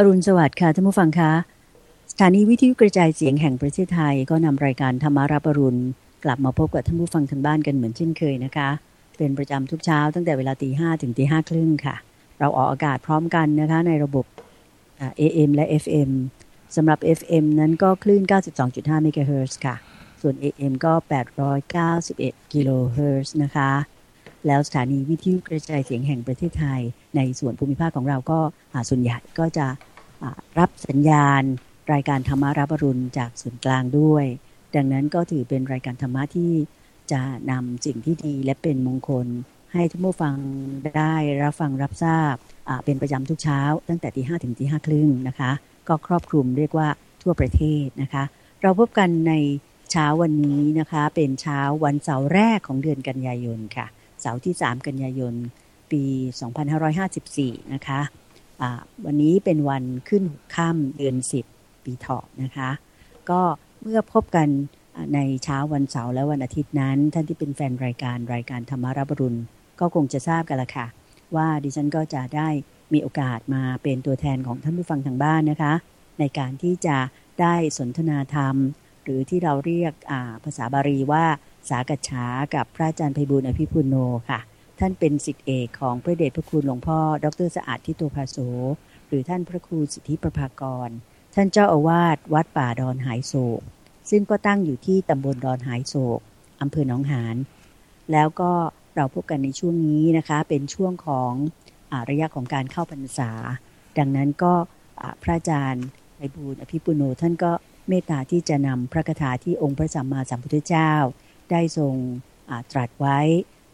อรุณสวัสดิ์ค่ะท่านผู้ฟังคะสถานีวิทยุกระจายเสียงแห่งประเทศไทยก็นำรายการธรรมารับอรุณ กลับมาพบกับท่านผู้ฟังทางบ้านกันเหมือนเช่นเคยนะคะ เป็นประจำทุกเช้าตั้งแต่เวลาตีห้ถึงตีห้าครึ่งค่ะ เราออกอากาศพร้อมกันนะคะในระบบ AM และ FM สำหรับ FM นั้นก็คลื่น 92.5 เมกะเฮิรตซ์ค่ะ ส่วน AM ก็ 891 กิโลเฮิรตซ์นะคะ แล้วสถานีวิทยุกระจายเสียงแห่งประเทศไทย ในส่วนภูมิภาคของเราก็ส่วนใหญ่ก็จะ รับสัญญาณ รายการธรรมารับรุณจากส่วนกลางด้วย ดังนั้นก็ถือเป็นรายการธรรมะที่จะนำสิ่งที่ดีและเป็นมงคล ให้ทุกผู้ฟังได้รับฟังรับทราบเป็นประจำทุกเช้า ตั้งแต่ตีห้ถึงตีห้าครึ่งนะคะ ก็ครอบคลุมเรียกว่าทั่วประเทศนะคะ เราพบกันในเช้าวันนี้นะคะ เป็นเช้าวันเสาร์แรกของเดือนกันยายนค่ะ เสาร์ที่ 3 กันยายน ปี 2554 นะคะ วันนี้เป็นวันขึ้นหกค่ำเดือน10ปีเถาะนะคะ ก็เมื่อพบกันในเช้าวันเสาร์และวันอาทิตย์นั้น ท่านที่เป็นแฟนรายการรายการธรรมารับรุณ ก็คงจะทราบกันละค่ะ ว่าดิฉันก็จะได้มีโอกาสมาเป็นตัวแทนของท่านผู้ฟังทางบ้านนะคะ ในการที่จะได้สนทนาธรรม หรือที่เราเรียกภาษาบาลีว่าสากัจฉากับพระอาจารย์ไพบุญอภิปุโนค่ะ ท่านเป็นสิทธิเอกของพระเดชพระคุณหลวงพ่อ ดรสะอาดทิโตภาโสหรือท่านพระครูสิทธิประภากร ท่านเจ้าอาวาสวัดป่าดอนหายโศก ซึ่งก็ตั้งอยู่ที่ตำบลดอนหายโศกอำเภอหนองหานแล้วก็เราพบกันในช่วงนี้นะคะ เป็นช่วงของอระยะของการเข้าพรรษา ดังนั้นก็พระอาจารย์ไพบูลอภิปุโนท่านก็เมตตาที่จะนำพระคาถาที่องค์พระสัมมาสัมพุทธเจ้า ได้ทรงตรัสไว้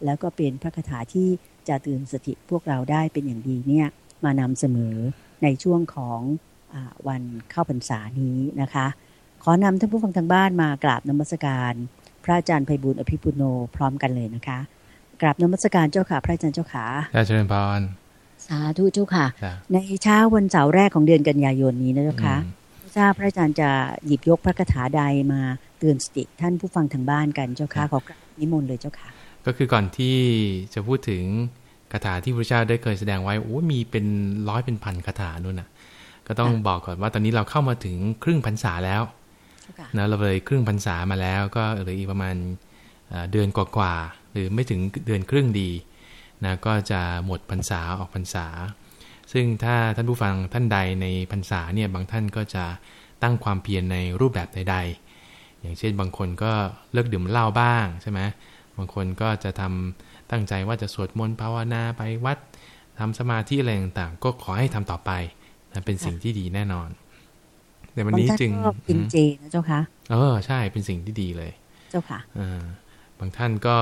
แล้วก็เป็นพระคาถาที่จะเตือนสติพวกเราได้เป็นอย่างดีเนี่ยมานำเสมอในช่วงของอวันเข้าพรรษานี้นะคะ ขอนำท่านผู้ฟังทางบ้านมากราบนมัสการ พระอาจารย์ไพบุญอภิปุโนพร้อมกันเลยนะคะกราบนมัสการเจ้าค่ะ พระอาจารย์เจ้าค่ะเจริญพรสาธุเจ้าค่ะ ในเช้าวันเสาร์แรกของเดือนกันยายนนี้นะเจ้าค่ะทราบพระอาจารย์จะหยิบยกพระคาถาใดมาเตือนสติท่านผู้ฟังทางบ้านกันเจ้าค่ะขอกราบนิมนต์เลยเจ้าค่ะ ก็คือก่อนที่จะพูดถึงคาถาที่พระเจ้าได้เคยแสดงไว้โอ้มีเป็นร้อยเป็นพันคาถานู่นน่ะ ก็ต้องบอกก่อนว่าตอนนี้เราเข้ามาถึงครึ่งพรรษาแล้วนะเราเลยครึ่งพรรษามาแล้ว ก็เหลืออีกประมาณเดือนกว่าๆหรือไม่ถึงเดือนครึ่งดีนะก็จะหมดพรรษาออกพรรษา ซึ่งถ้าท่านผู้ฟังท่านใดในพรรษาเนี่ยบางท่านก็จะตั้งความเพียรในรูปแบบใดๆ อย่างเช่นบางคนก็เลิกดื่มเหล้าบ้างใช่ไหม บางคนก็จะทำตั้งใจว่าจะสวดมนต์ภาวนาไปวัดทำสมาธิอะไรต่างๆ ก็ขอให้ทำต่อไปนะเป็นสิ่งที่ดีแน่นอนแต่วันนี้จึงกินเจนะเจ้าคะเออใช่เป็นสิ่งที่ดีเลย เจ้าค่ะบางท่านก็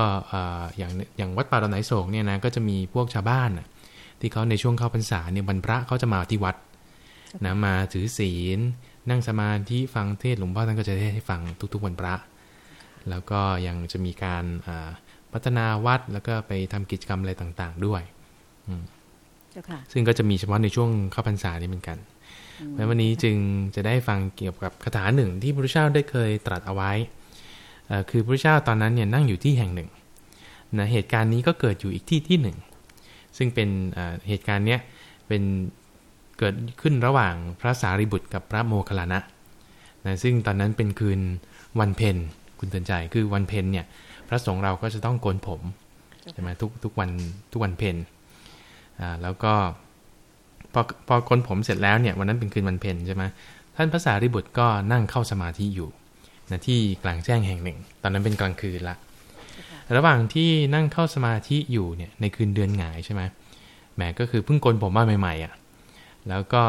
อย่างอย่างวัดป่าดอนไหนโศกเนี่ยนะก็จะมีพวกชาวบ้านที่เขาในช่วงเข้าพรรษาเนี่ยบรรพระเขาจะมาที่วัดนะมาถือศีล นั่งสมาธิฟังเทศหลวงพ่อท่านก็จะได้ให้ฟังทุกๆวันพระ แล้วก็ยังจะมีการพัฒนาวัดแล้วก็ไปทำกิจกรรมอะไรต่างๆด้วยซึ่งก็จะมีเฉพาะในช่วงเข้าพรรษานี้เหมือนกันเพราะวันนี้จึงจะได้ฟังเกี่ยวกับคาถาหนึ่งที่พระพุทธเจ้าได้เคยตรัสเอาไว้คือพระเจ้าตอนนั้นเนี่ยนั่งอยู่ที่แห่งหนึ่งนะเหตุการณ์นี้ก็เกิดอยู่อีกที่ที่หนึ่ง ซึ่งเป็นเหตุการณ์เนี้ยเป็นเกิดขึ้นระหว่างพระสารีบุตรกับพระโมคคัลลานะนะซึ่งตอนนั้นเป็นคืนวันเพ็ญ คุณเตือนใจคือวันเพ็ญเนี่ย พระสงฆ์เราก็จะต้องโกนผมใช่ไหมทุกทุกวันทุกวันเพ็ญอ่าแล้วก็พอพอโกนผมเสร็จแล้วเนี่ยวันนั้นเป็นคืนวันเพ็ญใช่ไหมท่านพระสารีบุตรก็นั่งเข้าสมาธิอยู่นะที่กลางแจ้งแห่งหนึ่ง ตอนนั้นเป็นกลางคืนละ ระหว่างที่นั่งเข้าสมาธิอยู่เนี่ยในคืนเดือนหงายใช่ไหมแหมก็คือเพิ่งโกนผมมาใหม่ๆอะแล้วก็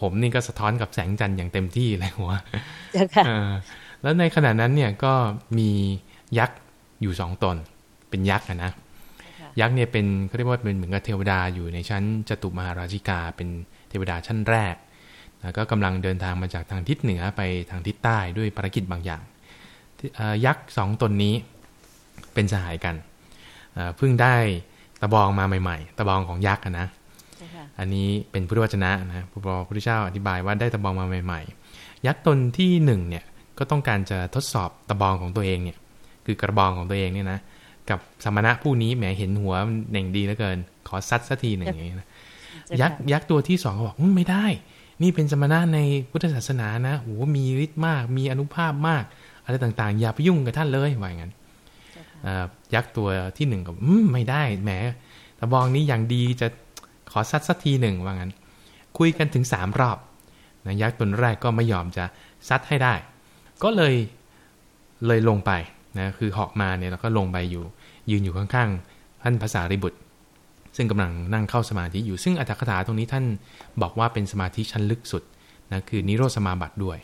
ผมนี่ก็สะท้อนกับแสงจันทร์อย่างเต็มที่เลยหัว แล้วในขณะนั้นเนี่ยก็มียักษ์อยู่สองตน เป็นยักษ์นะยักษ์เนี่ยเป็นเขาเรียกว่าเป็นเหมือนกับเทวดาอยู่ในชั้นจตุมหาราชิกา เป็นเทวดาชั้นแรกก็กำลังเดินทางมาจากทางทิศเหนือไปทางทิศใต้ด้วยภารกิจบางอย่างยักษ์สองตนนี้เป็นสหายกันเพิ่งได้ตะบองมาใหม่ ๆ ตะบองของยักษ์นะอันนี้เป็นพุทธวจนะนะพระพุทธเจ้าอธิบายว่าได้ตะบองมาใหม่ ๆ ยักษ์ตนที่หนึ่งเนี่ย ก็ต้องการจะทดสอบตะบองของตัวเองเนี่ย คือกระบองของตัวเองเนี่ยนะกับสมณะผู้นี้แหมเห็นหัวเน่งดีเหลือเกิน ขอซัดสักทีหนึ่งอย่างนี้นะยักษ์ยักษ์ตัวที่สองก็บอกไม่ได้ นี่เป็นสมณะในพุทธศาสนานะโอ้มีฤทธิ์มาก มีอนุภาพมาก อะไรต่างๆ อย่าไปยุ่งกับท่านเลยว่าอย่างนั้นยักษ์ตัวที่หนึ่งก็ไม่ได้แหมตะบองนี้อย่างดีจะขอซัดสักทีหนึ่งว่างั้น คุยกันถึงสามรอบนะยักษ์ตัวแรกก็ไม่ยอมจะซัดให้ได้ ก็เลยเลยลงไปนะคือเหาะมาเนี่ยแล้วก็ลงไปอยู่ ยืนอยู่ข้างๆท่านภาษาริบุตร ซึ่งกำลังนั่งเข้าสมาธิอยู่ซึ่งอัตถกถาตรงนี้ท่านบอกว่าเป็นสมาธิชั้นลึกสุดนะคือนิโรธสมาบัติด้วย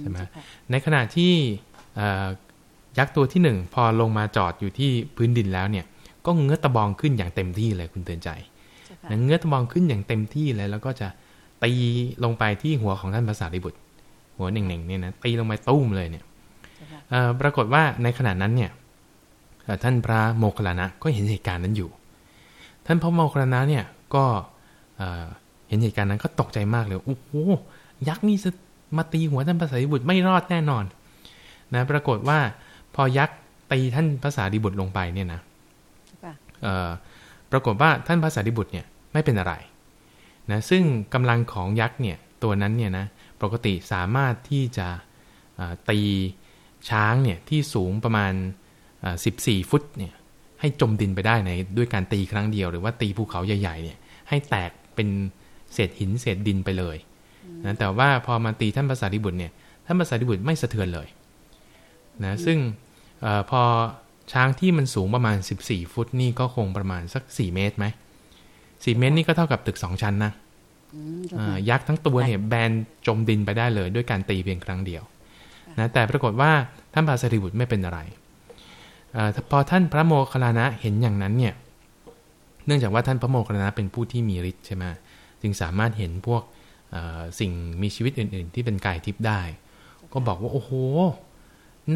ใช่ไหมในขณะที่ยักษ์ตัวที่หนึ่งพอลงมาจอดอยู่ที่พื้นดินแล้วเนี่ย ก็เงื้อตะบองขึ้นอย่างเต็มที่เลยคุณเตือนใจเงื้อตะบองขึ้นอย่างเต็มที่เลยแล้วก็จะตีลงไปที่หัวของท่านภาษาริบุตร หัวหนึ่งๆเนี่ยนะตีลงไปตุ้มเลยเนี่ยปรากฏว่าในขณะนั้นเนี่ยท่านพระโมคคัลลานะก็เห็นเหตุการณ์นั้นอยู่ ท่านพระโมคคัลลานะเนี่ยก็เห็นเหตุการณ์นั้นก็ตกใจมากเลยโอ้โหยักษ์นี่จะมาตีหัวท่านภาษาริบุตรไม่รอดแน่นอนนะปรากฏว่าพอยักษ์ตีท่านภาษาดิบุตรลงไปเนี่ยนะปรากฏว่าท่านภาษาดิบุตรเนี่ยไม่เป็นอะไรนะซึ่งกำลังของยักษ์เนี่ยตัวนั้นเนี่ยนะ ปกติสามารถที่จะตีช้างเนี่ยที่สูงประมาณ 14 ฟุตเนี่ยให้จมดินไปได้ในด้วยการตีครั้งเดียว หรือว่าตีภูเขาใหญ่ๆเนี่ยให้แตกเป็นเศษหินเศษดินไปเลยนะแต่ว่าพอมาตีท่านภาษาดิบุตรเนี่ยท่านภาษาดิบุตรไม่สะเทือนเลยนะซึ่งอพอช้างที่มันสูงประมาณ 14 ฟุตนี่ก็คงประมาณสัก 4 เมตรไหม4เมตรนี่ก็เท่ากับตึกสองชั้นนะ ยักษ์ทั้งตัวเนี่ยแบนจมดินไปได้เลย ด้วยการตีเพียงครั้งเดียวนะแต่ปรากฏว่าท่านพาสรีบุตรไม่เป็นอะไรอพอท่านพระโมคคัลลานะเห็นอย่างนั้นเนี่ยเนื่องจากว่าท่านพระโมคคัลลานะเป็นผู้ที่มีฤทธิ์ใช่ไหมจึงสามารถเห็นพวกสิ่งมีชีวิตอื่น ๆ ที่เป็นกายทิพย์ได้ ก็บอกว่าโอ้โห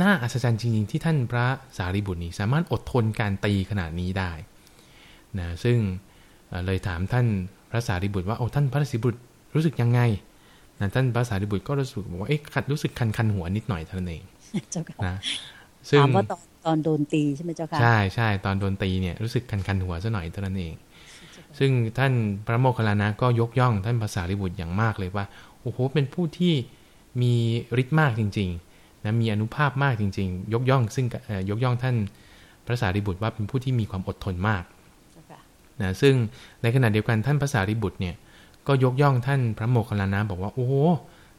น่าอัศจรรย์จริง ๆ ที่ท่านพระสารีบุตรนี่สามารถอดทนการตีขนาดนี้ได้นะซึ่งเลยถามท่าน พระสารีบุตรว่าโอ้ท่านพระสารีบุตรรู้สึกยังไงนะท่านพระสารีบุตรก็รู้สึกบอกว่าเอ๊ะขัดรู้สึกคันคันหัวนิดหน่อยเท่านั้นเองนะซึ่งถามว่าตอนตอนโดนตีใช่ไหมเจ้าค่ะใช่ใช่ตอนโดนตีเนี่ยรู้สึกคันคันหัวซะหน่อยเท่านั้นเอง ซึ่งท่านพระโมคคัลลานะก็ยกย่องท่านภาษาริบุตรอย่างมากเลยว่าโอ้โหเป็นผู้ที่มีฤทธิ์มากจริงๆนะมีอนุภาพมากจริง ๆ ยกย่อง ซึ่งยกย่องท่านพระสารีบุตรว่าเป็นผู้ที่มีความอดทนมาก นะซึ่งในขณะเดียวกันท่านพระสารีบุตรเนี่ยก็ยกย่องท่านพระโมคคัลลานะบอกว่าโอ้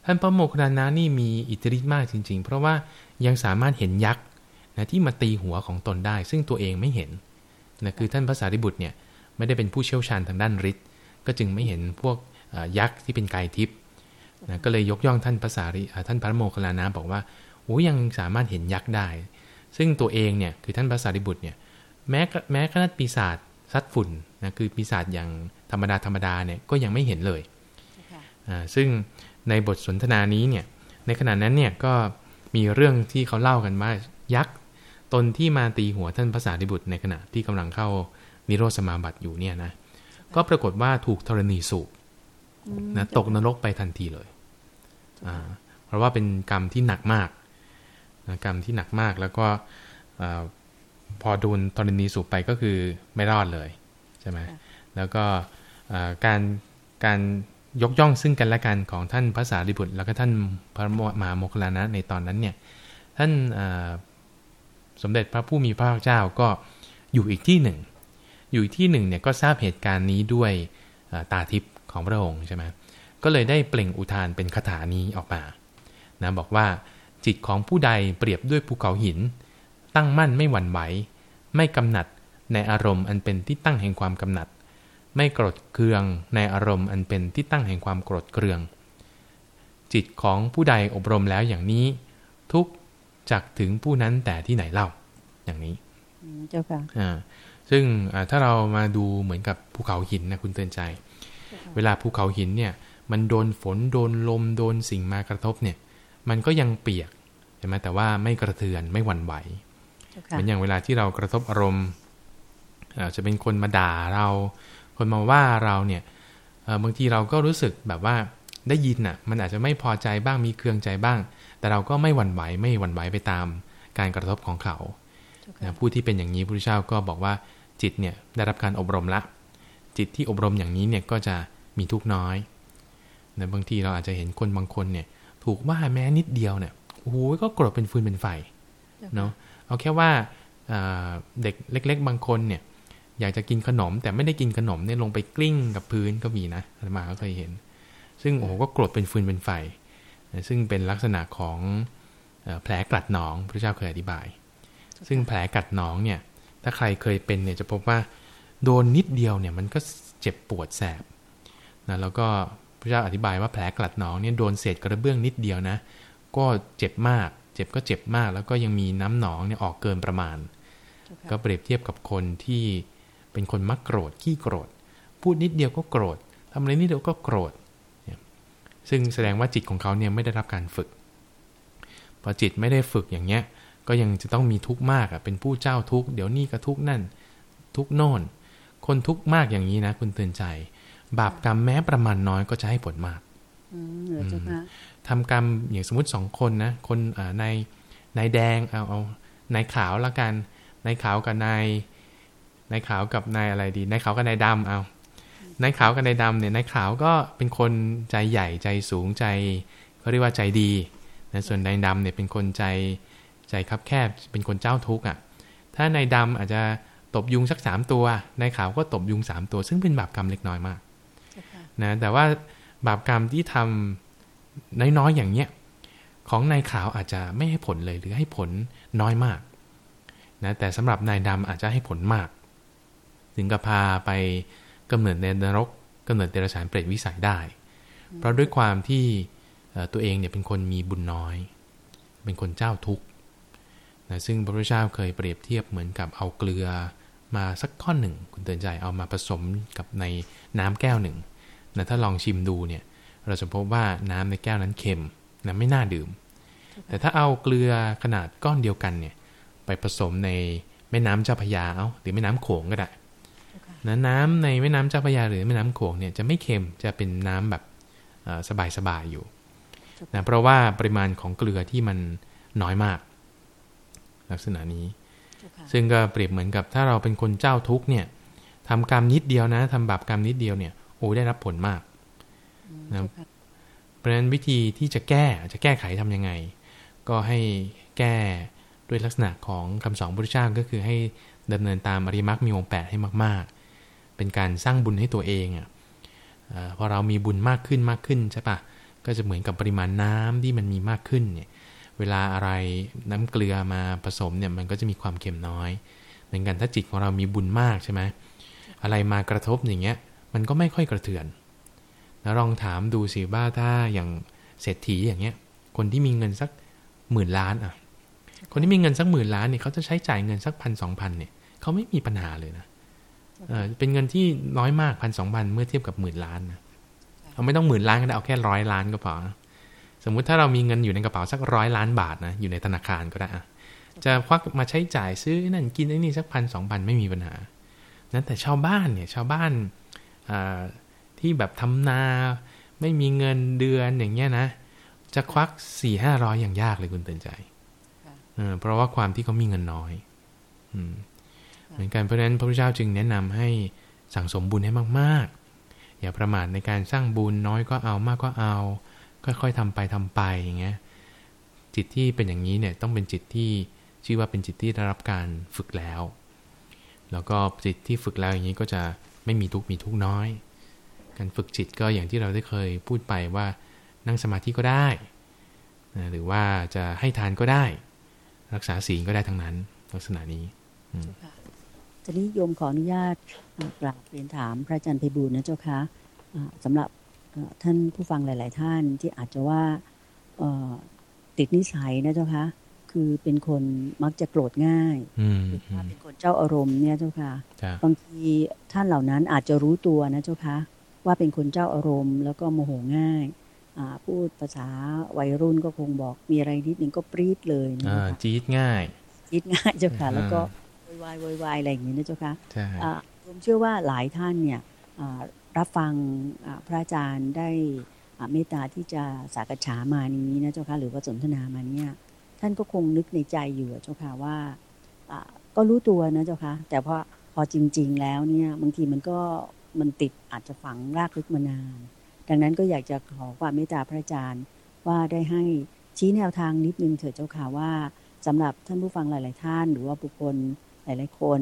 ท่านพระโมคคัลลานะนี่มีอิทธิฤทธิ์มากจริง ๆ เพราะว่ายังสามารถเห็นยักษ์นะที่มาตีหัวของตนได้ ซึ่งตัวเองไม่เห็นนะคือท่านพระสารีบุตรเนี่ยไม่ได้เป็นผู้เชี่ยวชาญทางด้านฤทธิ์ก็จึงไม่เห็นพวกยักษ์ที่เป็นกายทิพย์นะก็เลยยกย่องท่านพระสารีท่านพระโมคคัลลานะบอกว่าโอ้ยังสามารถเห็นยักษ์ได้ ซึ่งตัวเองเนี่ยคือท่านพระสารีบุตรเนี่ยแม้แม้ขนาดปีศาจซัดฝุ่น นะคือปีศาจอย่างธรรมดาธรรมดาเนี่ยก็ยังไม่เห็นเลยอ่าซึ่งในบทสนทนานี้เนี่ยในขณะนั้นเนี่ยก็มีเรื่องที่เขาเล่ากันว่ายักษ์ตนที่มาตีหัวท่านพระสารีบุตรในขณะที่กำลังเข้านิโรธสมาบัติอยู่เนี่ยนะก็ปรากฏว่าถูกธรณีสูบนะตกนรกไปทันทีเลยอ่าเพราะว่าเป็นกรรมที่หนักมากกรรมที่หนักมากแล้วก็พอโดนธรณีสูบไปก็คือไม่รอดเลยใช่ไหมแล้วก็การการยกย่องซึ่งกันและกันของท่านพระสารีบุตร แล้วก็ท่านพระมหาโมคลานะในตอนนั้นเนี่ยท่านสมเด็จพระผู้มีพระภาคเจ้าก็อยู่อีกที่หนึ่ง อยู่อีกที่หนึ่งเนี่ยก็ทราบเหตุการณ์นี้ด้วยตาทิพย์ของพระองค์ใช่ไหมก็เลยได้เปล่งอุทานเป็นคาถานี้ออกมานะบอกว่าจิตของผู้ใดเปรียบด้วยภูเขาหิน ตั้งมั่นไม่หวั่นไหวไม่กำหนัด ในอารมณ์อันเป็นที่ตั้งแห่งความกำหนัด ไม่โกรธเคืองในอารมณ์อันเป็นที่ตั้งแห่งความโกรธเคือง จิตของผู้ใดอบรมแล้วอย่างนี้ ทุกจักถึงผู้นั้นแต่ที่ไหนเล่า อย่างนี้เจ้าค่ะอ่าซึ่งถ้าเรามาดูเหมือนกับภูเขาหินนะคุณเตือนใจ เวลาภูเขาหินเนี่ย มันโดนฝนโดนลมโดนสิ่งมากระทบเนี่ย มันก็ยังเปียกใช่ไหมแต่ว่าไม่กระเทือนไม่หวั่นไหวเหมือนอย่างเวลาที่เรากระทบอารมณ์ อาจจะเป็นคนมาด่าเรา คนมาว่าเราเนี่ยบางทีเราก็รู้สึกแบบว่าได้ยินอะมันอาจจะไม่พอใจบ้างมีเครื่องใจบ้าง แต่เราก็ไม่หวั่นไหวไม่หวั่นไหวไปตามการกระทบของเขาผู้ที่เป็นอย่างนี้พระพุทธเจ้าก็บอกว่าจิตเนี่ยได้รับการอบรมละ จิตที่อบรมอย่างนี้เนี่ยก็จะมีทุกน้อยนะบางทีเราอาจจะเห็นคนบางคนเนี่ย ถูกว่าแม้นิดเดียวเนี่ยโอ้โหก็โกรธเป็นฟืนเป็นไฟเนาะเอาแค่ว่าเด็กเล็ก ๆ บางคนเนี่ย อยากจะกินขนม แต่ไม่ได้กินขนมเนี่ยลงไปกลิ้งกับพื้นก็มีนะอาตมาก็เคยเห็น ซึ่งโอ้โหก็โกรธเป็นฟืนเป็นไฟ ซึ่งเป็นลักษณะของแผลกัดหนองพระเจ้าเคยอธิบาย ซึ่งแผลกัดหนองเนี่ยถ้าใครเคยเป็นเนี่ยจะพบว่าโดนนิดเดียวเนี่ยมันก็เจ็บปวดแสบนะแล้วก็พระเจ้าอธิบายว่าแผลกัดหนองเนี่ยโดนเศษกระเบื้องนิดเดียวนะ ก็เจ็บมาก เจ็บก็เจ็บมาก แล้วก็ยังมีน้ำหนองเนี่ยออกเกินประมาณ ก็เปรียบเทียบกับคนที่ เป็นคนมักโกรธขี้โกรธ พูดนิดเดียวก็โกรธทำอะไรนิดเดียวก็โกรธ ซึ่งแสดงว่าจิตของเขาเนี่ยไม่ได้รับการฝึก พอจิตไม่ได้ฝึกอย่างเงี้ย ก็ยังจะต้องมีทุกข์มากอะ เป็นผู้เจ้าทุกข์เดี๋ยวนี้ก็ทุกข์นั่น ทุกข์โน่น คนทุกข์มากอย่างนี้นะ คุณเตือนใจ บาปกรรมแม้ประมาณน้อยก็จะให้ผลมากทำกรรมอย่างสมมติสองคนนะ คนในนายแดงเอาเอานายขาวละกันนายขาวกับนาย นายขาวกับนายอะไรดีนายขาวกับนายดำเอานายขาวกับนายดำเนี่ยนายขาวก็เป็นคนใจใหญ่ใจสูงใจเขาเรียกว่าใจดีนะส่วนนายดำเนี่ยเป็นคนใจใจคับแคบเป็นคนเจ้าทุกข์อะ ถ้านายดำอาจจะตบยุงสักสามตัวนายขาวก็ตบยุงสามตัว ซึ่งเป็นบาปกรรมเล็กน้อยมากนะแต่ว่าบาปกรรมที่ทำน้อยๆอย่างเนี้ยของนายขาวอาจจะไม่ให้ผลเลยหรือให้ผลน้อยมากนะแต่สำหรับนายดำอาจจะให้ผลมาก ถึงกับพาไปกำเนิดในนรกกำเนิดเดรัจฉานเปรตวิสัยได้ เพราะด้วยความที่ตัวเองเนี่ยเป็นคนมีบุญน้อย เป็นคนเจ้าทุกข์นะซึ่งพระพุทธเจ้าเคยเปรียบเทียบเหมือนกับเอาเกลือมาสักข้อนหนึ่ง คุณเตือนใจเอามาผสมกับในน้ำแก้วหนึ่งนะถ้าลองชิมดูเนี่ยเราจะพบว่าน้ำในแก้วนั้นเค็มนะไม่น่าดื่ม แต่ถ้าเอาเกลือขนาดก้อนเดียวกันเนี่ยไปผสมในแม่น้ำเจ้าพยาเอาหรือแม่น้ำโขงก็ได้ นะน้ำในแม่น้ำเจ้าพระยาหรือแม่น้ำโขงเนี่ยจะไม่เค็มจะเป็นน้ำแบบสบายๆอยู่นะเพราะว่าปริมาณของเกลือที่มันน้อยมาก ลักษณะนี้ ซึ่งก็เปรียบเหมือนกับถ้าเราเป็นคนเจ้าทุกเนี่ยทำกรรมนิดเดียวนะทำบาปกรรมนิดเดียวเนี่ยโอ้ได้รับผลมากนะเพราะฉะนั้นวิธีที่จะแก้จะแก้ไขทํำยังไง ก็ให้แก้ด้วยลักษณะของคำสอนพระพุทธเจ้าก็คือให้ดำเนินตามอริมักมีองค์แปดให้มาก เป็นการสร้างบุญให้ตัวเองอะพอเรามีบุญมากขึ้นมากขึ้นใช่ปะก็จะเหมือนกับปริมาณน้ำที่มันมีมากขึ้นเนี่ยเวลาอะไรน้ำเกลือมาผสมเนี่ยมันก็จะมีความเค็มน้อยเหมือนกันถ้าจิตของเรามีบุญมากใช่ไหมอะไรมากระทบอย่างเงี้ยมันก็ไม่ค่อยกระเทือนแล้วลองถามดูสิว่าถ้าอย่างเศรษฐีอย่างเงี้ยคนที่มีเงินสักหมื่นล้านอะคนที่มีเงินสักหมื่นล้านเนี่ยเขาจะใช้จ่ายเงินสักพันสองพันเนี่ยเขาไม่มีปัญหาเลยนะ เป็นเงินที่น้อยมากพันสองพันเมื่อเทียบกับหมื่นล้านนะเราไม่ต้องหมื่นล้านก็ได้เอาแค่ร้อยล้านก็พอสมมุติถ้าเรามีเงินอยู่ในกระเป๋าสักร้อยล้านบาทนะอยู่ในธนาคารก็ได้จะควักมาใช้จ่ายซื้อนั่นกินไอ้นี่สักพันสองพันไม่มีปัญหา นั้นแต่ชาวบ้านเนี่ยชาวบ้านที่แบบทำนาไม่มีเงินเดือนอย่างเงี้ยนะ จะควักสี่ห้าร้อยอย่างยากเลยคุณเตือนใจเพราะว่าความที่เขามีเงินน้อย อืม เหมือนกันเพราะฉะนั้นพระพุทธเจ้าจึงแนะนำให้สั่งสมบุญให้มากๆ อย่าประมาทในการสร้างบุญน้อยก็เอามากก็เอา ค่อยๆทำไปทำไปอย่างเงี้ยจิตที่เป็นอย่างนี้เนี่ยต้องเป็นจิตที่ชื่อว่าเป็นจิตที่ได้รับการฝึกแล้ว แล้วก็จิตที่ฝึกแล้วอย่างนี้ก็จะไม่มีทุกข์มีทุกข์น้อย การฝึกจิตก็อย่างที่เราได้เคยพูดไปว่านั่งสมาธิก็ได้หรือว่าจะให้ทานก็ได้ รักษาศีลก็ได้ทั้งนั้น ลักษณะนี้ ทีนี้โยมขออนุญาตกราบเรียนถามพระอาจารย์ไพบูลนะเจ้าคะสำหรับท่านผู้ฟังหลาย ๆ ท่านที่อาจจะว่าติดนิสัยนะเจ้าคะคือเป็นคนมักจะโกรธง่ายเป็นคนเจ้าอารมณ์เนี่ยเจ้าค่ะบางทีท่านเหล่านั้นอาจจะรู้ตัวนะเจ้าคะว่าเป็นคนเจ้าอารมณ์แล้วก็โมโหง่ายพูดภาษาวัยรุ่นก็คงบอกมีอะไรนิดหนึ่งก็ปรี๊ดเลยนะจี๊ดง่ายจี๊ดง่ายเจ้าค่ะ แล้วก็ วายวายอะไรอย่างนี้นะเจ้าคะผมเชื่อว่าหลายท่านเนี่ยรับฟังพระอาจารย์ได้เมตตาที่จะสักษามานี้นะเจ้าค่ะหรือว่าสนทนามาเนี่ยท่านก็คงนึกในใจอยู่เจ้าค่ะว่าก็รู้ตัวนะเจ้าค่ะแต่พอพอจริง ๆ แล้วเนี่ยบางทีมันก็มันติดอาจจะฝังรากลึกมานาน ดังนั้นก็อยากจะขอความเมตตาพระอาจารย์ว่าได้ให้ชี้แนวทางนิดนึงเถิดเจ้าค่ะว่าสำหรับท่านผู้ฟังหลาย ๆ ท่าน หรือว่าบุคคล หลายๆคน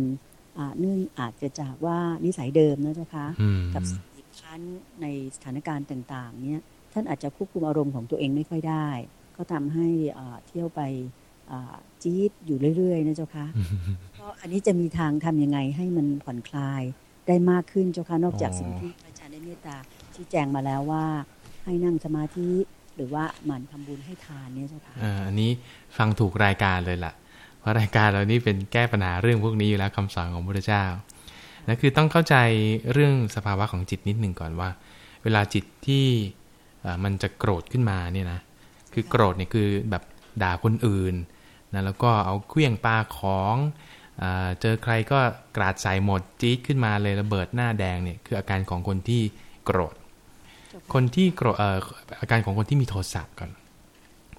เนื่องอาจจะจากว่านิสัยเดิมนะเจ้าค่ะกับสิ่งคั้นในสถานการณ์ต่าง ๆ เนี้ยท่านอาจจะควบคุมอารมณ์ของตัวเองไม่ค่อยได้ ก็ทำให้เที่ยวไปจี๊ดอยู่เรื่อยๆนะเจ้าค่ะก็อันนี้จะมีทางทํำยังไงให้มันผ่อนคลายได้มากขึ้นเจ้าค่ะนอกจากสิ่งที่อาจารย์ได้เมตตาชี้แจงมาแล้วว่า ให้นั่งสมาธิหรือว่าหมั่นทำบุญให้ทานเนี่ยเจ้าค่ะอันนี้ฟังถูกรายการเลยล่ะ เพราะรายการเรานี่เป็นแก้ปัญหาเรื่องพวกนี้อยู่แล้วคำสอนของพระพุทธเจ้านะคือต้องเข้าใจเรื่องสภาวะของจิตนิดหนึ่งก่อนว่า เวลาจิตที่มันจะโกรธขึ้นมาเนี่ยนะคือโกรธเนี่ยคือแบบด่าคนอื่นนะแล้วก็เอาเครื่องปลาของเจอใครก็กราดใส่หมดจี๊ดขึ้นมาเลยระเบิดหน้าแดงเนี่ยคืออาการของคนที่โกรธ คนที่โกรธอาการของคนที่มีโทสะก่อน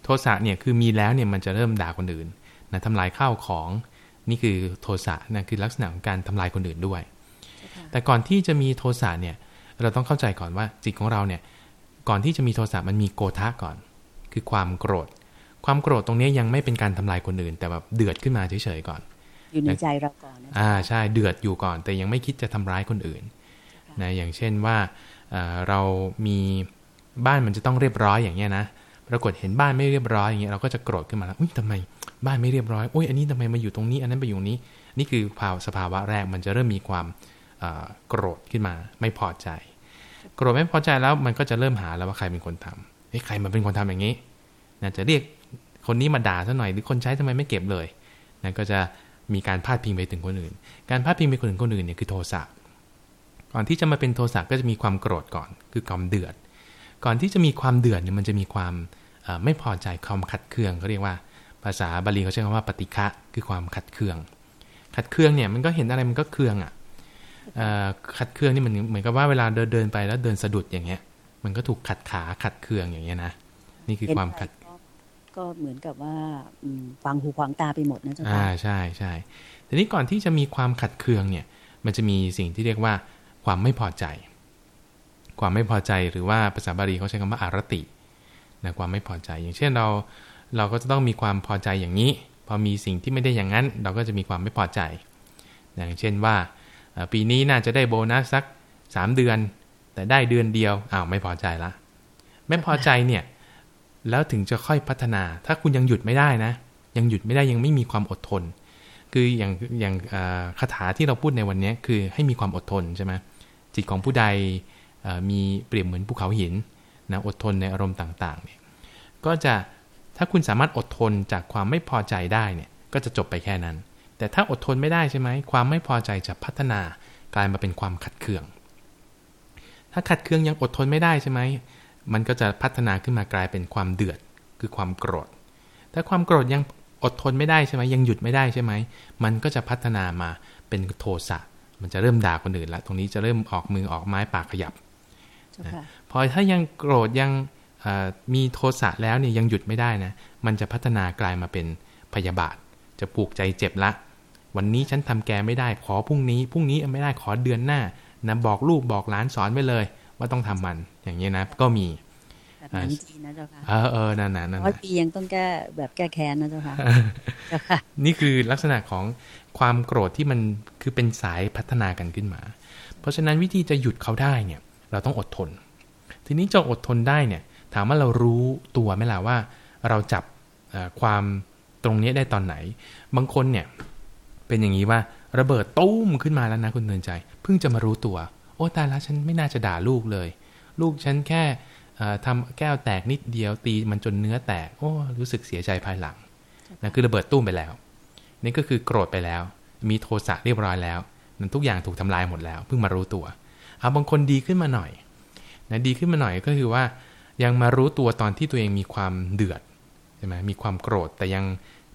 โทสะเนี่ยคือมีแล้วเนี่ยมันจะเริ่มด่าคนอื่น นะทำลายข้าวของนี่คือโทสะนะคือลักษณะของการทำลายคนอื่นด้วย แต่ก่อนที่จะมีโทสะเนี่ยเราต้องเข้าใจก่อนว่าจิตของเราเนี่ยก่อนที่จะมีโทสะมันมีโกทะก่อน คือความโกรธ ความโกรธตรงนี้ยังไม่เป็นการทำลายคนอื่น แต่แบบเดือดขึ้นมาเฉยๆก่อน อยู่ในใจเราก่อนนะอ่าใช่เดือดอยู่ก่อน แต่ยังไม่คิดจะทำร้ายคนอื่นนะอย่างเช่นว่าเรามีบ้านมันจะต้องเรียบร้อยอย่างเงี้ยนะปรากฏเห็นบ้านไม่เรียบร้อยอย่างเงี้ยเราก็จะโกรธขึ้นมาแล้วอุ้ยทำไม บ้านไม่เรียบร้อยโอ้ยอันนี้ทำไมมาอยู่ตรงนี้ อันนั้นไปอยู่นี้ นี่คือภาวสภาวะแรกมันจะเริ่มมีความโกรธขึ้นมา ไม่พอใจ โกรธไม่พอใจแล้วมันก็จะเริ่มหาแล้วว่าใครเป็นคนทำเฮ้ยใครมาเป็นคนทำอย่างนี้นะจะเรียกคนนี้มาด่าซะหน่อยหรือคนใช้ทำไมไม่เก็บเลยนะก็จะมีการพาดพิงไปถึงคนอื่น การพาดพิงไปคนอื่นคนอื่นเนี่ยคือโทสะก่อนที่จะมาเป็นโทสะก็จะมีความโกรธก่อน คือความเดือด ก่อนที่จะมีความเดือดเนี่ยมันจะมีความไม่พอใจความขัดเคืองเขาเรียกว่า ภาษาบาลีเขาใช้คำว่าปฏิฆะคือความขัดเคือง ขัดเคืองเนี่ยมันก็เห็นอะไรมันก็เคืองอะขัดเคืองนี่มันเหมือนกับว่าเวลาเดินเดินไปแล้วเดินสะดุดอย่างเงี้ย มันก็ถูกขัดขาขัดเคืองอย่างเงี้ยนะนี่คือความขัดก็เหมือนกับว่าฟังหูขวางตาไปหมดนะเจ้าค่ะอ่าใช่ใช่แต่นี้ก่อนที่จะมีความขัดเคืองเนี่ย มันจะมีสิ่งที่เรียกว่า ความไม่พอใจ ความไม่พอใจหรือว่าภาษาบาลีเขาใช้คำว่าอารตินะความไม่พอใจ อย่างเช่นเรา เราก็จะต้องมีความพอใจอย่างนี้ พอมีสิ่งที่ไม่ได้อย่างนั้น เราก็จะมีความไม่พอใจ อย่างเช่นว่า ปีนี้น่าจะได้โบนัสสักสามเดือน แต่ได้เดือนเดียวอ้าวไม่พอใจละ ไม่พอใจเนี่ย แล้วถึงจะค่อยพัฒนา ถ้าคุณยังหยุดไม่ได้นะ ยังหยุดไม่ได้ยังไม่มีความอดทน คืออย่างอย่างคาถาที่เราพูดในวันนี้คือให้มีความอดทนใช่ไหมจิตของผู้ใดมีเปรียบเหมือนภูเขาหินนะอดทนในอารมณ์ต่างๆเนี่ยก็จะ ถ้าคุณสามารถอดทนจากความไม่พอใจได้เนี่ยก็จะจบไปแค่นั้น แต่ถ้าอดทนไม่ได้ใช่ไหมความไม่พอใจจะพัฒนากลายมาเป็นความขัดเคือง ถ้าขัดเคืองยังอดทนไม่ได้ใช่ไหมมันก็จะพัฒนาขึ้นมากลายเป็นความเดือดคือความโกรธ ถ้าความโกรธยังอดทนไม่ได้ใช่ไหมยังหยุดไม่ได้ใช่ไหมมันก็จะพัฒนามาเป็นโทสะมันจะเริ่มด่าคนอื่นละตรงนี้จะเริ่มออกมือออกไม้ปากขยับ พอถ้ายังโกรธยัง มีโทสะแล้วเนี่ยยังหยุดไม่ได้นะ มันจะพัฒนากลายมาเป็นพยาบาท จะปลูกใจเจ็บละ วันนี้ฉันทำแกไม่ได้ขอพรุ่งนี้พรุ่งนี้ไม่ได้ขอเดือนหน้านะบอกลูกบอกหลานสอนไปเลย ว่าต้องทำมันอย่างนี้นะก็มีแบบนั้นจริงนะเจ้าค่ะเออเออนั่นน่ะนั่นร้อยปียังต้องแก้แบบแก้แค้นนะเจ้าค่ะเจ้าค่ะนี่คือลักษณะของความโกรธที่มันคือเป็นสายพัฒนากันขึ้นมา เพราะฉะนั้นวิธีจะหยุดเขาได้เนี่ย เราต้องอดทน ทีนี้จะอดทนได้เนี่ย ถามว่าเรารู้ตัวไหมล่ะว่า เราจับความตรงนี้ได้ตอนไหน บางคนเนี่ยเป็นอย่างนี้ว่าระเบิดตุ้มขึ้นมาแล้วนะคุณเนินใจ เพิ่งจะมารู้ตัว โอ้ตายแล้วฉันไม่น่าจะด่าลูกเลย ลูกฉันแค่ทำแก้วแตกนิดเดียวตีมันจนเนื้อแตก โอ้รู้สึกเสียใจภายหลังนะคือระเบิดตุ้มไปแล้ว นี่ก็คือโกรธไปแล้ว มีโทสะเรียบร้อยแล้วนั้นทุกอย่างถูกทำลายหมดแล้ว เพิ่งมารู้ตัวเอาบางคนดีขึ้นมาหน่อยนะดีขึ้นมาหน่อยก็คือว่า ยังมารู้ตัวตอนที่ตัวเองมีความเดือดใช่ไหมมีความโกรธ แต่ยัง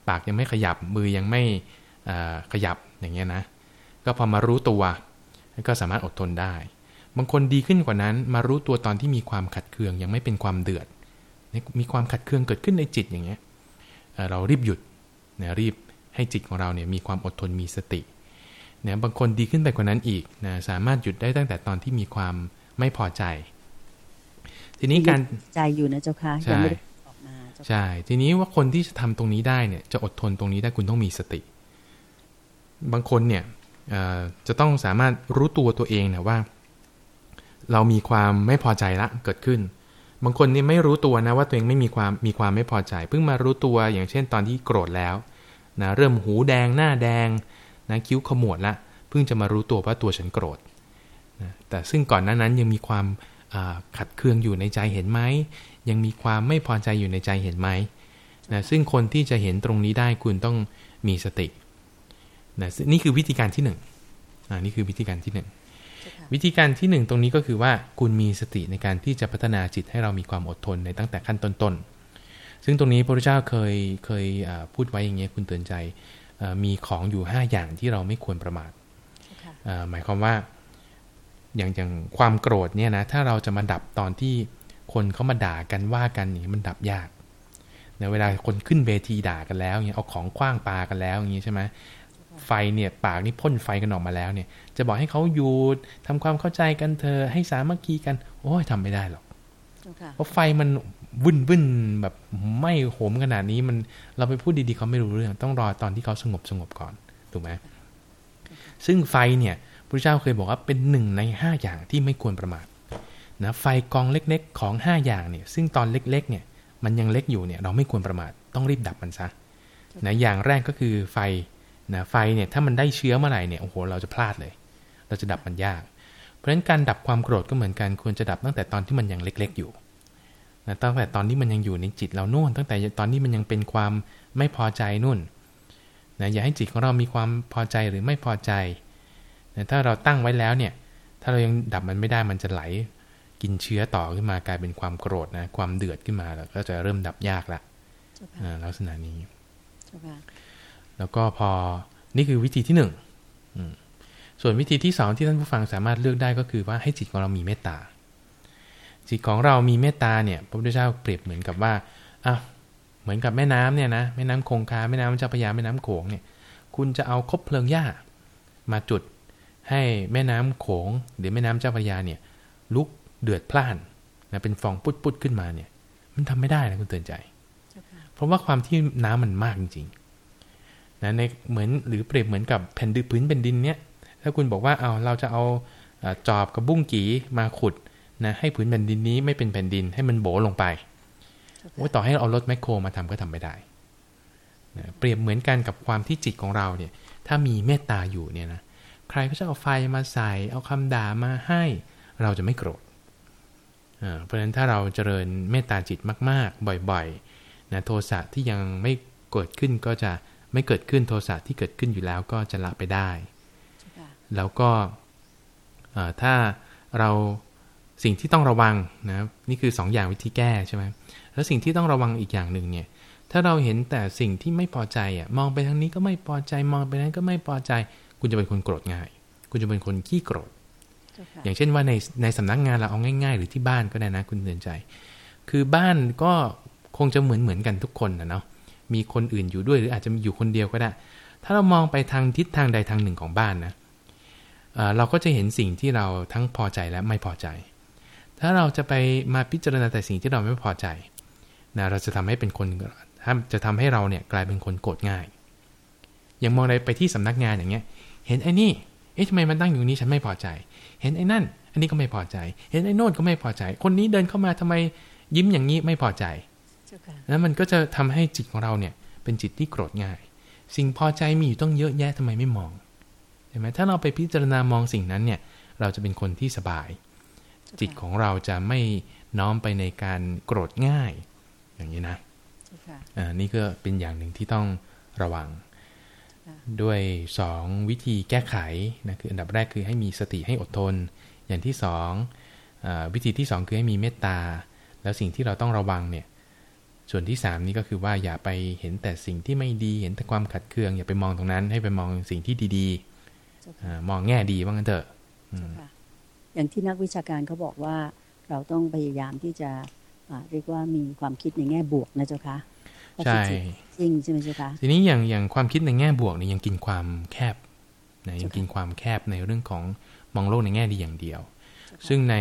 ปากยังไม่ขยับมือยังไม่ขยับอย่างเงี้ยนะ ก็พอมารู้ตัวก็สามารถอดทนได้ บางคนดีขึ้นกว่านั้น มารู้ตัวตอนที่มีความขัดเคืองยังไม่เป็นความเดือด มีความขัดเคืองเกิดขึ้นในจิตอย่างเงี้ยเรารีบหยุดนะรีบให้จิตของเราเนี่ยมีความอดทนมีสติเนี่ยบางคนดีขึ้นไปกว่านั้นอีกนะสามารถหยุดได้ตั้งแต่ตอนที่มีความไม่พอใจ ทีนี้การใจอยู่นะเจ้าค่ะใช่ยังไม่ได้ออกมาเจ้าค่ะใช่ ทีนี้ว่าคนที่จะทำตรงนี้ได้เนี่ยจะอดทนตรงนี้ได้คุณต้องมีสติ บางคนเนี่ยเอ่อจะต้องสามารถรู้ตัวตัวเองนะว่า เรามีความไม่พอใจละเกิดขึ้น บางคนนี่ไม่รู้ตัวนะว่าตัวเองไม่มีความมีความไม่พอใจ เพิ่งมารู้ตัวอย่างเช่นตอนที่โกรธแล้วนะเริ่มหูแดงหน้าแดงนะคิ้วขมวดละเพิ่งจะมารู้ตัวว่าตัวฉันโกรธนะแต่ซึ่งก่อนหน้านั้นยังมีความอ่า ขัดเคืองอยู่ในใจเห็นไหมยังมีความไม่พอใจอยู่ในใจเห็นไหมนะซึ่งคนที่จะเห็นตรงนี้ได้คุณต้องมีสตินะซึ่งนี่คือวิธีการที่หนึ่งอ่านี่คือวิธีการที่หนึ่งเจ้าค่ะวิธีการที่หนึ่งตรงนี้ก็คือว่าคุณมีสติในการที่จะพัฒนาจิตให้เรามีความอดทนในตั้งแต่ขั้นต้นๆ ซึ่งตรงนี้พระพุทธเจ้าเคยเคยอ่าพูดไว้อย่างเงี้ยคุณเตือนใจอ่ามีของอยู่ 5 อย่างที่เราไม่ควรประมาทเจ้าค่ะอ่าหมายความว่า อย่างอย่างความโกรธเนี่ยนะถ้าเราจะมาดับตอนที่คนเขามาด่ากันว่ากันนี่มันดับยากในเวลาคนขึ้นเวทีด่ากันแล้วเนี่ยเอาของคว้างปากันแล้วอย่างนี้ใช่ไหมไฟเนี่ยปากนี่พ่นไฟกันออกมาแล้วเนี่ย จะบอกให้เขาหยุดทำความเข้าใจกันเธอะให้สามัคคีกัน โอ้ยทำไม่ได้หรอกเจ้าค่ะเพราะไฟมันวุ่นวุ่นแบบไหม่โหมขนาดนี้มันเราไปพูดดีๆเขาไม่รู้เรื่อง ต้องรอตอนที่เขาสงบสงบก่อนถูกไหมซึ่งไฟเนี่ย พระเจ้าเคยบอกว่าเป็นหนึ่งในห้าอย่างที่ไม่ควรประมาทนะไฟกองเล็กๆ ของห้าอย่างเนี่ยซึ่งตอนเล็กๆเนี่ยมันยังเล็กอยู่เนี่ยเราไม่ควรประมาทต้องรีบดับมันซะนะอย่างแรกก็คือไฟนะไฟเนี่ยถ้ามันได้เชื้อเมื่อไหร่เนี่ยโอ้โหเราจะพลาดเลย เราจะดับมันยาก เพราะฉะนั้นการดับความโกรธก็เหมือนกันควรจะดับตั้งแต่ตอนที่มันยังเล็ก ๆ อยู่นะตั้งแต่ตอนที่มันยังอยู่ในจิตเราโน่น ตั้งแต่ตอนที่มันยังเป็นความไม่พอใจนู่นนะอย่าให้จิตของเรามีความพอใจหรือไม่พอใจ ถ้าเราตั้งไว้แล้วเนี่ย ถ้าเรายังดับมันไม่ได้มันจะไหล กินเชื้อต่อขึ้นมากลายเป็นความโกรธนะ ความเดือดขึ้นมาแล้วก็จะเริ่มดับยากละเจ้าค่ะอ่าลักษณะนี้เจ้าค่ะแล้วก็พอนี่คือวิธีที่หนึ่งอืมส่วนวิธีที่สองที่ท่านผู้ฟังสามารถเลือกได้ก็คือว่าให้จิตของเรามีเมตตา จิตของเรามีเมตตาเนี่ยพระพุทธเจ้าเปรียบเหมือนกับว่าอะเหมือนกับแม่น้ำเนี่ยนะแม่น้ำคงคาแม่น้ำเจ้าพระยาแม่น้ำโขงเนี่ย คุณจะเอาคบเพลิงหญ้ามาจุด ให้แม่น้ำโขงหรือแม่น้ำเจ้าพระยาเนี่ยลุกเดือดพล่านนะเป็นฟองปุดๆขึ้นมาเนี่ย มันทำไม่ได้นะคุณเตือนใจเจ้าค่ะเพราะว่าความที่น้ำมันมากจริงๆนะในเหมือนหรือเปรียบเหมือนกับแผ่นดินพื้นแผ่นดินเนี้ยถ้าคุณบอกว่าเอาเราจะเอาเอ่อจอบกับบุ้งกีมาขุดนะให้ผืนแผ่นดินนี้ไม่เป็นแผ่นดินให้มันโบลงไปเจ้าโอ้ยค่ะต่อให้เอารถแมคโครมาทำก็ทำไม่ได้นะเปรียบเหมือนกันกับความที่จิตของเราเนี่ย ถ้ามีเมตตาอยู่เนี่ยนะ ใครก็จะเอาไฟมาใส่ เอาคำด่ามาให้ เราจะไม่โกรธอ่าเพราะฉะนั้นถ้าเราเจริญเมตตาจิตมาก ๆ บ่อยๆนะโทสะที่ยังไม่เกิดขึ้นก็จะไม่เกิดขึ้นโทสะที่เกิดขึ้นอยู่แล้วก็จะละไปได้เจ้าค่ะแล้วก็เอ่อถ้าเราสิ่งที่ต้องระวังนะนี่คือ2อย่างวิธีแก้ใช่ไหมแล้วสิ่งที่ต้องระวังอีกอย่างหนึ่งเนี่ยถ้าเราเห็นแต่สิ่งที่ไม่พอใจอะมองไปทางนี้ก็ไม่พอใจ มองไปนั้นก็ไม่พอใจ คุณจะเป็นคนโกรธง่าย คุณจะเป็นคนขี้โกรธเจ้าค่ะอย่างเช่นว่าในในสำนักงานเราเอาง่าย ๆ หรือที่บ้านก็ได้นะ คุณเตือนใจ คือบ้านก็คงจะเหมือนเหมือนกันทุกคนนะเนาะ มีคนอื่นอยู่ด้วยหรืออาจจะมีอยู่คนเดียวก็ได้ ถ้าเรามองไปทางทิศทางใดทางหนึ่งของบ้านนะเอ่อเราก็จะเห็นสิ่งที่เราทั้งพอใจและไม่พอใจ ถ้าเราจะไปมาพิจารณาแต่สิ่งที่เราไม่พอใจนะเราจะทำให้เป็นคนจะทำให้เราเนี่ยกลายเป็นคนโกรธง่าย อย่างมองไปไปที่สำนักงานอย่างเงี้ย เห็นไอ้นี่เอ๊ะทำไมมันตั้งอยู่นี้ฉันไม่พอใจ เห็นไอ้นั่น อันนี้ก็ไม่พอใจ เห็นไอ้โน่นก็ไม่พอใจ คนนี้เดินเข้ามาทำไมยิ้มอย่างนี้ไม่พอใจเจ้าค่ะแล้วมันก็จะทำให้จิตของเราเนี่ยเป็นจิตที่โกรธง่าย สิ่งพอใจมีอยู่ต้องเยอะแยะทำไมไม่มองเห็นไหมถ้าเราไปพิจารณามองสิ่งนั้นเนี่ย เราจะเป็นคนที่สบาย จิตของเราจะไม่น้อมไปในการโกรธง่าย อย่างนี้นะเจ้าค่ะอ่านี่ก็เป็นอย่างหนึ่งที่ต้องระวังค่ะ ด้วย 2 วิธีแก้ไขนะคืออันดับแรกคือให้มีสติให้อดทน อย่างที่2อาวิธีที่ 2 คือให้มีเมตตา แล้วสิ่งที่เราต้องระวังเนี่ยส่วนที่ 3 นี่ก็คือว่าอย่าไปเห็นแต่สิ่งที่ไม่ดีเห็นแต่ความขัดเคือง อย่าไปมองตรงนั้นให้ไปมองสิ่งที่ดีเจ้าๆค่ะอามองแง่ดีว่างั้นเถอะอืมเจ้าค่ะอย่างที่นักวิชาการเขาบอกว่าเราต้องพยายามที่จะอ่าเรียกว่ามีความคิดในแง่บวกนะเจ้าค่ะ ใช่จริงใช่ไหมเจ้าค่ะทีนี้อย่างอย่างความคิดในแง่บวกเนี่ยยังกินความแคบนะยังกินความแคบในเรื่องของมองโลกในแง่ดีอย่างเดียว ซึ่งใน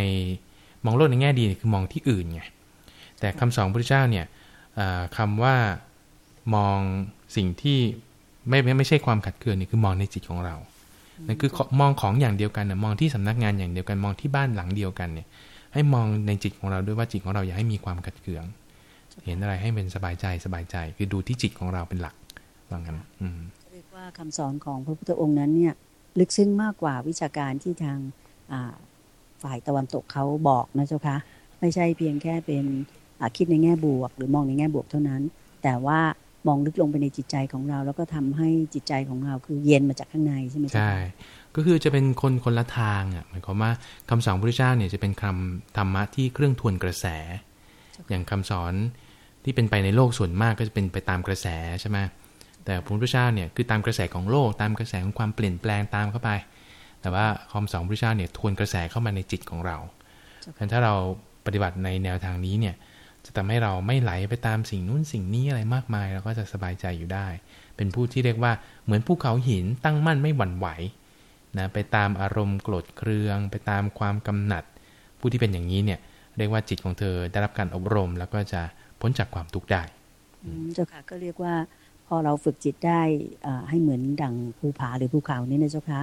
มองโลกในแง่ดีคือมองที่อื่นไงแต่คำสอนพระเจ้าเนี่ยคำว่ามองสิ่งที่ไม่ไม่ใช่ความขัดเคืองนี่คือมองในจิตของเรานั่นคือมองของอย่างเดียวกันนะมองที่สำนักงานอย่างเดียวกันมองที่บ้านหลังเดียวกันเนี่ยให้มองในจิตของเราด้วยว่าจิตของเราอย่าให้มีความขัดเคือง เห็นอะไรให้เป็นสบายใจสบายใจ คือดูที่จิตของเราเป็นหลักว่างั้นอืมเรียกว่าคำสอนของพระพุทธองค์นั้นเนี่ย ลึกซึ้งมากกว่าวิชาการที่ทางฝ่ายตะวันตกเขาบอกนะเจ้าคะไม่ใช่เพียงแค่เป็นคิดในแง่บวก หรือมองในแง่บวกเท่านั้น แต่ว่ามองลึกลงไปในจิตใจของเรา แล้วก็ทำให้จิตใจของเราคือเย็นมาจากข้างในใช่ไหมใช่ก็คือจะเป็นคนคนละทางอะหมายความว่าคำสอนพระเจ้าเนี่ยจะเป็นคำธรรมะที่เครื่องทวนกระแส อย่างคำสอนที่เป็นไปในโลกส่วนมากก็จะเป็นไปตามกระแสใช่ไหมแต่พระพุทธเจ้าเนี่ยคือตามกระแสของโลกตามกระแสของความเปลี่ยนแปลงตามเข้าไป แต่ว่าคำสอนพระเจ้าเนี่ยทวนกระแสเข้ามาในจิตของเราเพราะถ้าเราปฏิบัติในแนวทางนี้เนี่ยจะทำให้เราไม่ไหลไปตามสิ่งนู้นสิ่งนี้อะไรมากมายเราก็จะสบายใจอยู่ได้ เป็นผู้ที่เรียกว่าเหมือนภูเขาหินตั้งมั่นไม่หวั่นไหวนะไปตามอารมณ์โกรธเครือง ไปตามความกำหนัด ผู้ที่เป็นอย่างนี้เนี่ย เรียกว่าจิตของเธอได้รับการอบรม แล้วก็จะพ้นจากความทุกข์ได้เจ้าค่ะก็เรียกว่า พอเราฝึกจิตได้ให้เหมือนดังภูผาหรือภูเขานี่นะเจ้าค่ะ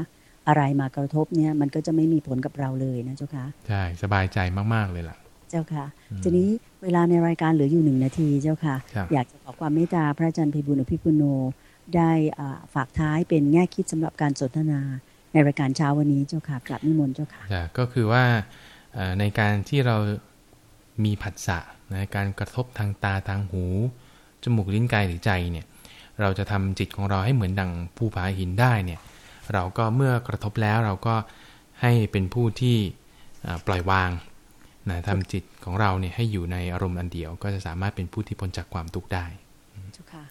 อะไรมากระทบเนี่ยมันก็จะไม่มีผลกับเราเลยนะเจ้าค่ะใช่สบายใจมาก ๆ เลยล่ะ เจ้าค่ะ ทีนี้เวลาในรายการเหลืออยู่หนึ่งนาทีเจ้าค่ะ อยากจะขอความเมตตาพระอาจารย์พิบูลอภิปุโนได้ฝากท้ายเป็นแง่คิดสำหรับการสนทนาในรายการเช้าวันนี้เจ้าค่ะกลับนิมนต์เจ้าค่ะก็คือว่าในการที่เรา มีผัสสะในการกระทบทางตาทางหู จมูกลิ้นกายหรือใจเนี่ยเราจะทำจิตของเราให้เหมือนดังภูผาหินได้เนี่ยเราก็เมื่อกระทบแล้วเราก็ให้เป็นผู้ที่ปล่อยวางนะทำจิตของเราเนี่ยให้อยู่ในอารมณ์อันเดียว ก็จะสามารถเป็นผู้ที่พ้นจากความทุกข์ได้เจ้าค่ะ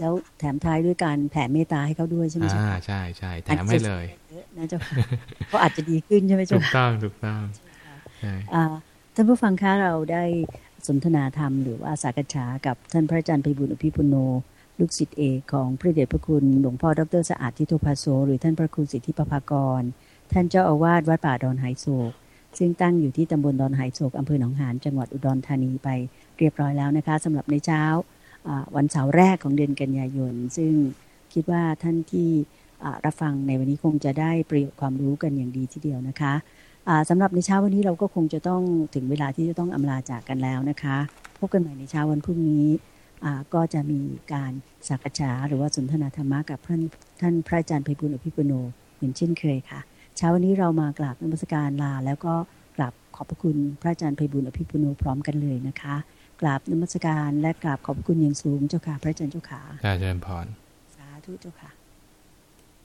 แล้วแถมท้ายด้วยการแผ่เมตตาให้เขาด้วยใช่ไหมเจ้าค่ะใช่ใช่แถมให้เลยนะเจ้าค่ะเขาอาจจะดีขึ้นใช่ไหมเจ้าถูกต้องถูกต้องใช่ ท่านผู้ฟังคะเราได้สนทนาธรรมหรือว่าสากฉากับท่านพระอาจารย์ไพบุญอภิปุโน ลูกศิษย์เอกของพระเดชพระคุณหลวงพ่อดรสะอาดทิโตภาโซหรือท่านพระครูสิทธิปภากร ท่านเจ้าอาวาสวัดป่าดอนไหโศก ซึ่งตั้งอยู่ที่ตำบลดอนหโศกอำเภอหนองหานจังหวัดอุดรธานีไปเรียบร้อยแล้วนะคะสำหรับในเช้าวันเสาร์แรกของเดือนกันยายน ซึ่งคิดว่าท่านที่รับฟังในวันนี้คงจะได้ประโยชน์ความรู้กันอย่างดีทีเดียวนะคะ สำหรับในเช้าวันนี้เราก็คงจะต้องถึงเวลาที่จะต้องอำลาจากกันแล้วนะคะ พบกันใหม่ในเช้าวันพรุ่งนี้ก็จะมีการสักษาหรือว่าสนทนาธรรมะกับท่านท่านพระอาจารย์ไพบุญอภิปุโนเหมือนเช่นเคยค่ะช้าวันนี้เรามากราบนมัสการลา แล้วก็กราบขอบพระคุณพระอาจารย์ไพบุญอภิปุโนพร้อมกันเลยนะคะกราบนมัสการและกราบขอบพระคุณอย่างสูงเจ้าค่ะพระอาจารย์เจ้าค่ะอาจารย์พรสาธุเจ้าค่ะ